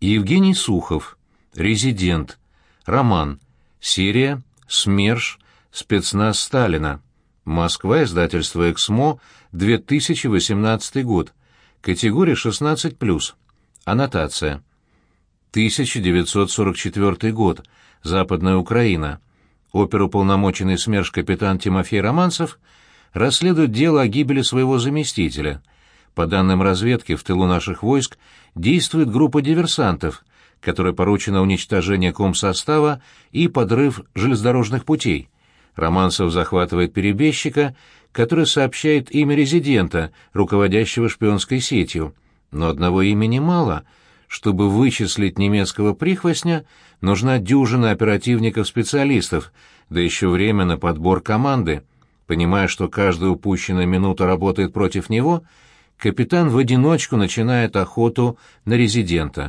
Евгений Сухов. Резидент. Роман. Серия «СМЕРШ. Спецназ Сталина». Москва. Издательство «Эксмо». 2018 год. Категория 16+. Аннотация. 1944 год. Западная Украина. Оперуполномоченный СМЕРШ капитан Тимофей Романцев расследует дело о гибели своего заместителя. По данным разведки, в тылу наших войск действует группа диверсантов, которой поручено уничтожение комсостава и подрыв железнодорожных путей. Романцев захватывает перебежчика, который сообщает имя резидента, руководящего шпионской сетью. Но одного имени мало. Чтобы вычислить немецкого прихвостня, нужна дюжина оперативников-специалистов, да еще время на подбор команды. Понимая, что каждая упущенная минута работает против него, капитан в одиночку начинает охоту на резидента.